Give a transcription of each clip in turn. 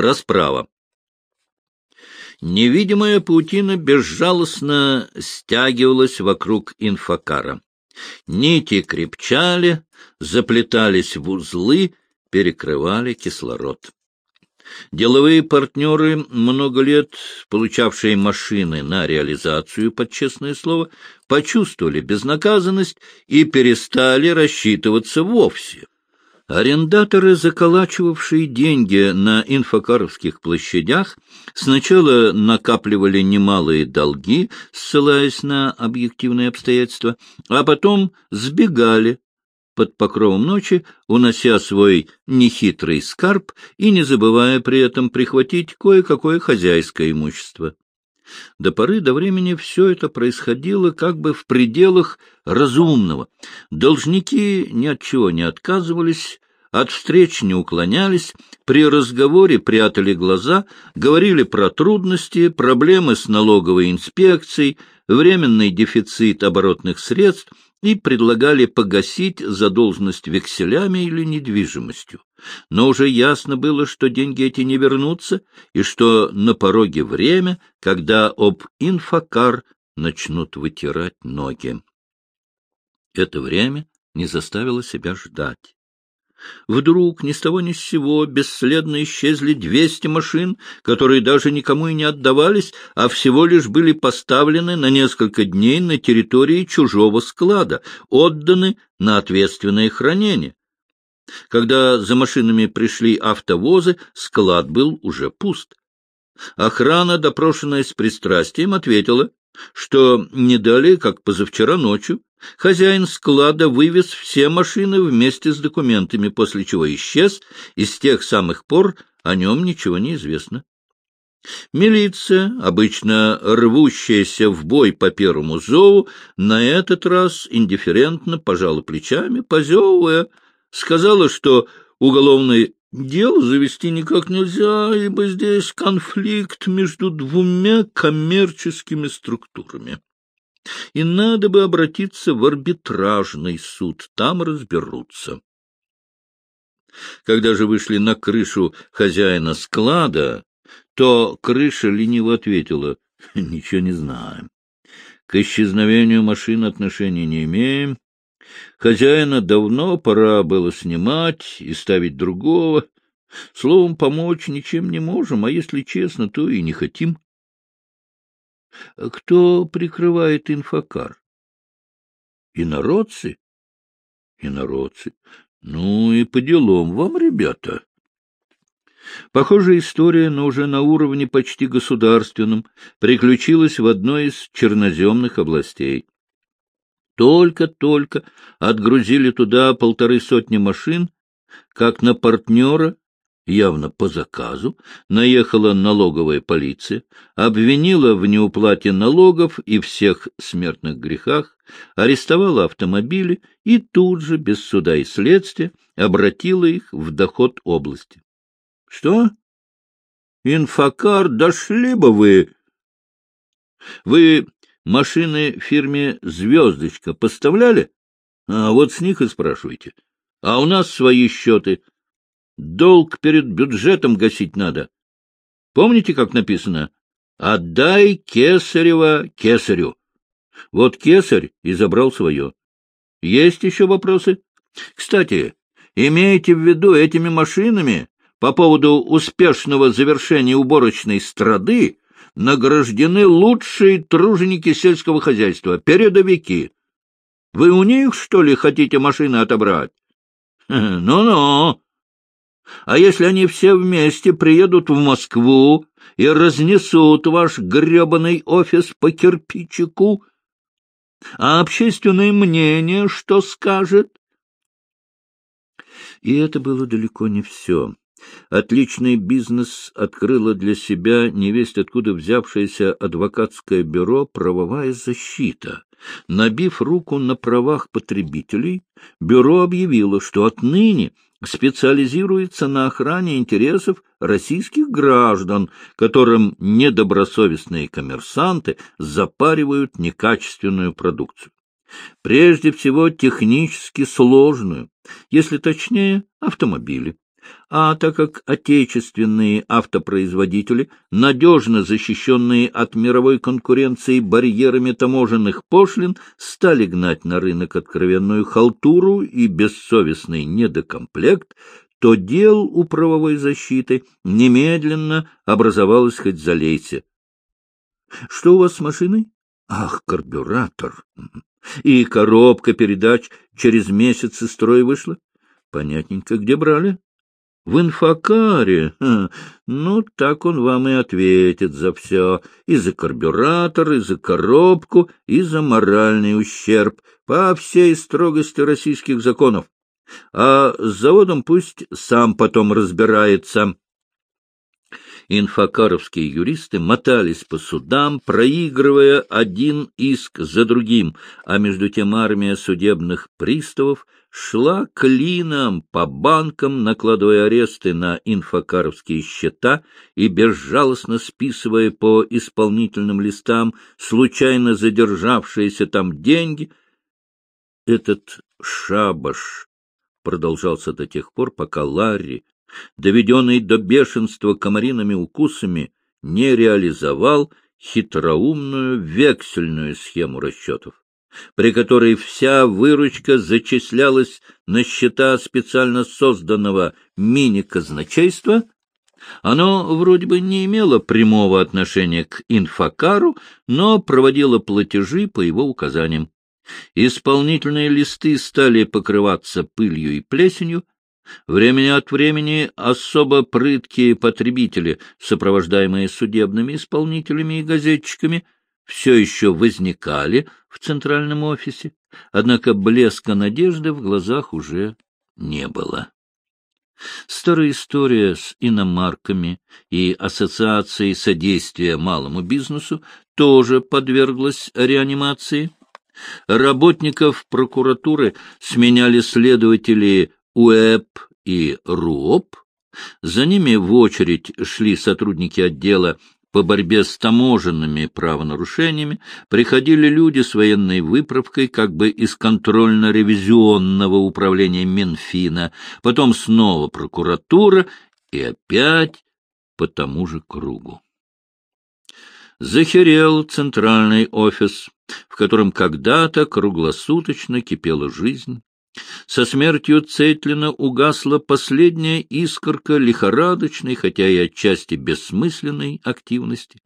расправа. Невидимая паутина безжалостно стягивалась вокруг инфокара. Нити крепчали, заплетались в узлы, перекрывали кислород. Деловые партнеры, много лет получавшие машины на реализацию, под честное слово, почувствовали безнаказанность и перестали рассчитываться вовсе. Арендаторы, заколачивавшие деньги на инфокаровских площадях, сначала накапливали немалые долги, ссылаясь на объективные обстоятельства, а потом сбегали под покровом ночи, унося свой нехитрый скарб и не забывая при этом прихватить кое-какое хозяйское имущество. До поры до времени все это происходило как бы в пределах разумного. Должники ни от чего не отказывались, от встреч не уклонялись, при разговоре прятали глаза, говорили про трудности, проблемы с налоговой инспекцией, временный дефицит оборотных средств — и предлагали погасить задолженность векселями или недвижимостью. Но уже ясно было, что деньги эти не вернутся, и что на пороге время, когда об инфокар начнут вытирать ноги. Это время не заставило себя ждать. Вдруг ни с того ни с сего бесследно исчезли двести машин, которые даже никому и не отдавались, а всего лишь были поставлены на несколько дней на территории чужого склада, отданы на ответственное хранение. Когда за машинами пришли автовозы, склад был уже пуст. Охрана, допрошенная с пристрастием, ответила, что не далее, как позавчера ночью, Хозяин склада вывез все машины вместе с документами, после чего исчез, и с тех самых пор о нем ничего не известно. Милиция, обычно рвущаяся в бой по первому зову, на этот раз индифферентно пожала плечами, позевывая, сказала, что уголовное дело завести никак нельзя, ибо здесь конфликт между двумя коммерческими структурами и надо бы обратиться в арбитражный суд, там разберутся. Когда же вышли на крышу хозяина склада, то крыша лениво ответила, — Ничего не знаем. К исчезновению машин отношения не имеем. Хозяина давно пора было снимать и ставить другого. Словом, помочь ничем не можем, а если честно, то и не хотим. Кто прикрывает инфокар? Инородцы? Инородцы. Ну и по делам вам, ребята. Похожая история, но уже на уровне почти государственном, приключилась в одной из черноземных областей. Только-только отгрузили туда полторы сотни машин, как на партнера явно по заказу, наехала налоговая полиция, обвинила в неуплате налогов и всех смертных грехах, арестовала автомобили и тут же, без суда и следствия, обратила их в доход области. — Что? Инфокар, дошли бы вы! Вы машины фирме «Звездочка» поставляли? А вот с них и спрашивайте. А у нас свои счеты — Долг перед бюджетом гасить надо. Помните, как написано? «Отдай кесарева кесарю». Вот кесарь и забрал свое. Есть еще вопросы? Кстати, имейте в виду, этими машинами по поводу успешного завершения уборочной страды награждены лучшие труженики сельского хозяйства, передовики. Вы у них, что ли, хотите машины отобрать? Ну-ну, а если они все вместе приедут в Москву и разнесут ваш гребаный офис по кирпичику, а общественное мнение что скажет? И это было далеко не все. Отличный бизнес открыло для себя невесть откуда взявшееся адвокатское бюро «Правовая защита». Набив руку на правах потребителей, бюро объявило, что отныне – специализируется на охране интересов российских граждан, которым недобросовестные коммерсанты запаривают некачественную продукцию. Прежде всего технически сложную, если точнее, автомобили. А так как отечественные автопроизводители, надежно защищенные от мировой конкуренции барьерами таможенных пошлин, стали гнать на рынок откровенную халтуру и бессовестный недокомплект, то дел у правовой защиты немедленно образовалось хоть залейте. — Что у вас с машиной? — Ах, карбюратор! И коробка передач через месяц из строя вышла? — Понятненько. Где брали? — В инфокаре. Ну, так он вам и ответит за все. И за карбюратор, и за коробку, и за моральный ущерб по всей строгости российских законов а с заводом пусть сам потом разбирается. Инфокаровские юристы мотались по судам, проигрывая один иск за другим, а между тем армия судебных приставов шла клином по банкам, накладывая аресты на инфокаровские счета и безжалостно списывая по исполнительным листам случайно задержавшиеся там деньги. Этот шабаш продолжался до тех пор, пока Ларри, доведенный до бешенства комариными укусами, не реализовал хитроумную вексельную схему расчетов, при которой вся выручка зачислялась на счета специально созданного мини-казначейства, оно вроде бы не имело прямого отношения к инфокару, но проводило платежи по его указаниям. Исполнительные листы стали покрываться пылью и плесенью. Времени от времени особо прыткие потребители, сопровождаемые судебными исполнителями и газетчиками, все еще возникали в центральном офисе, однако блеска надежды в глазах уже не было. Старая история с иномарками и Ассоциацией содействия малому бизнесу тоже подверглась реанимации. Работников прокуратуры сменяли следователи УЭП и РУОП. За ними в очередь шли сотрудники отдела по борьбе с таможенными правонарушениями, приходили люди с военной выправкой как бы из контрольно-ревизионного управления Минфина, потом снова прокуратура и опять по тому же кругу. Захерел центральный офис в котором когда-то круглосуточно кипела жизнь. Со смертью Цейтлина угасла последняя искорка лихорадочной, хотя и отчасти бессмысленной активности.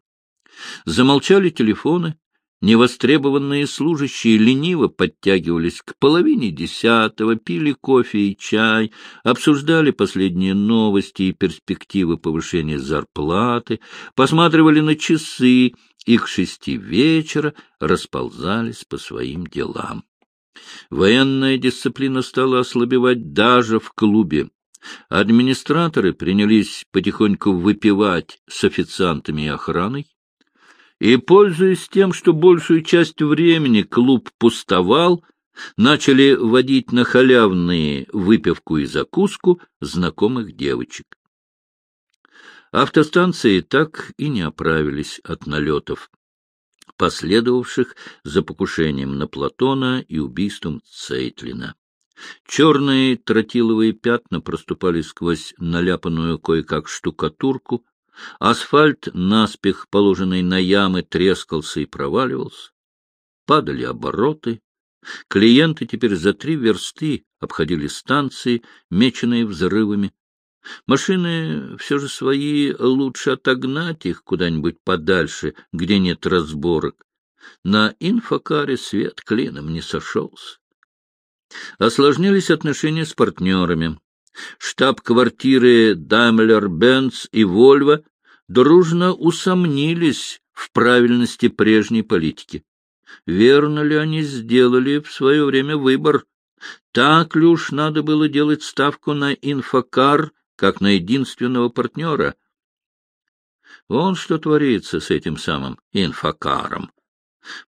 Замолчали телефоны, невостребованные служащие лениво подтягивались к половине десятого, пили кофе и чай, обсуждали последние новости и перспективы повышения зарплаты, посматривали на часы, и к шести вечера расползались по своим делам. Военная дисциплина стала ослабевать даже в клубе. Администраторы принялись потихоньку выпивать с официантами и охраной. И, пользуясь тем, что большую часть времени клуб пустовал, начали водить на халявные выпивку и закуску знакомых девочек. Автостанции так и не оправились от налетов, последовавших за покушением на Платона и убийством Цейтлина. Черные тротиловые пятна проступали сквозь наляпанную кое-как штукатурку, асфальт, наспех положенный на ямы, трескался и проваливался, падали обороты, клиенты теперь за три версты обходили станции, меченные взрывами, Машины все же свои лучше отогнать их куда-нибудь подальше, где нет разборок. На инфокаре свет клином не сошелся. Осложнились отношения с партнерами. Штаб-квартиры Daimler-Benz и Volvo дружно усомнились в правильности прежней политики. Верно ли они сделали в свое время выбор? Так ли уж надо было делать ставку на инфокар как на единственного партнера. Вон что творится с этим самым инфокаром.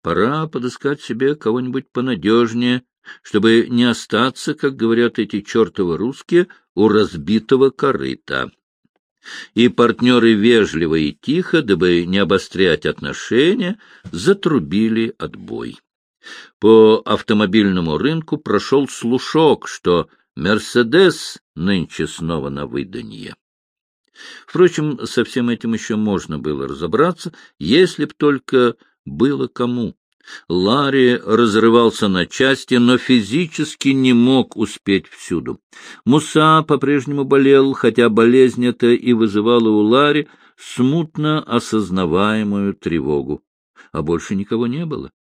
Пора подыскать себе кого-нибудь понадежнее, чтобы не остаться, как говорят эти чертовы русские, у разбитого корыта. И партнеры вежливо и тихо, дабы не обострять отношения, затрубили отбой. По автомобильному рынку прошел слушок, что Мерседес нынче снова на выданье. Впрочем, со всем этим еще можно было разобраться, если б только было кому. Ларри разрывался на части, но физически не мог успеть всюду. Муса по-прежнему болел, хотя болезнь эта и вызывала у Ларри смутно осознаваемую тревогу. А больше никого не было.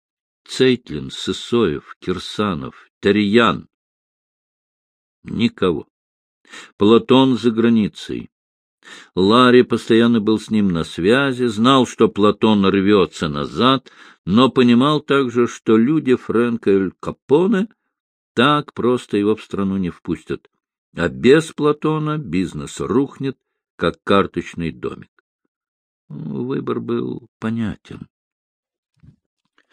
Цейтлин, Сысоев, Кирсанов, Тарьян. Никого. Платон за границей. Ларри постоянно был с ним на связи, знал, что Платон рвется назад, но понимал также, что люди Фрэнка Эль Капоне так просто его в страну не впустят, а без Платона бизнес рухнет, как карточный домик. Выбор был понятен.